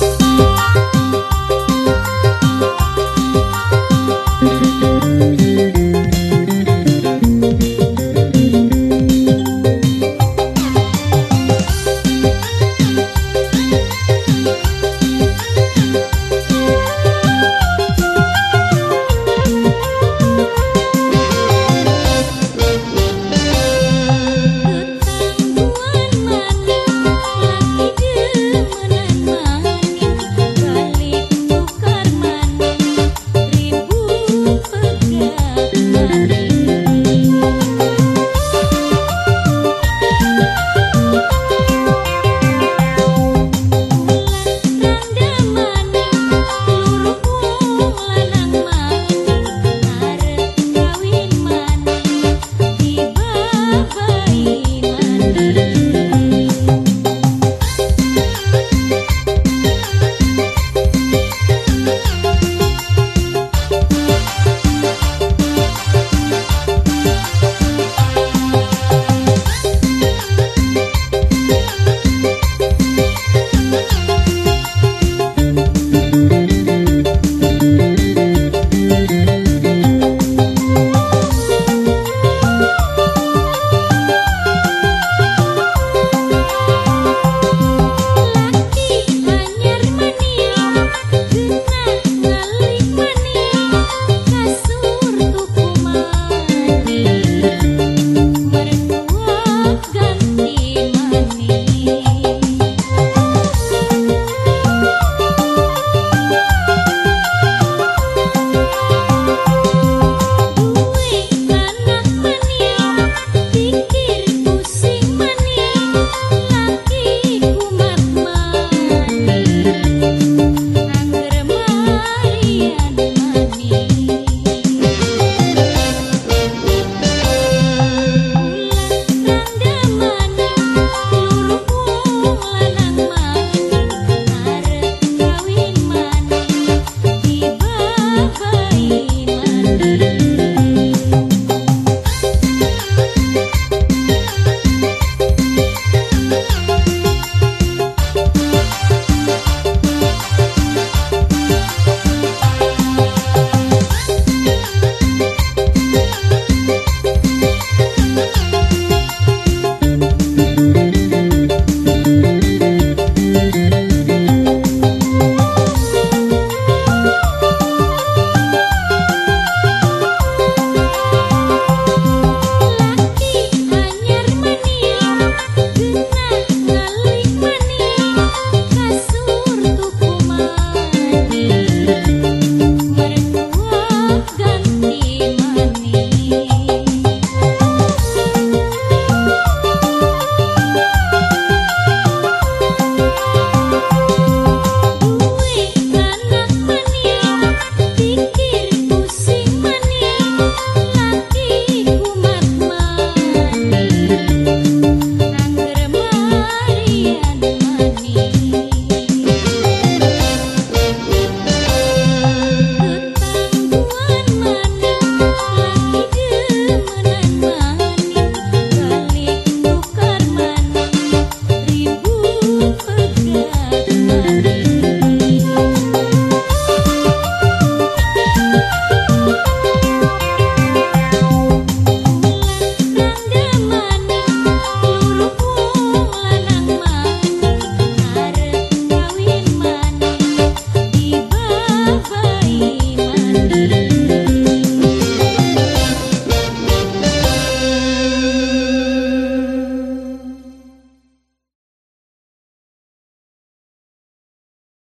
Música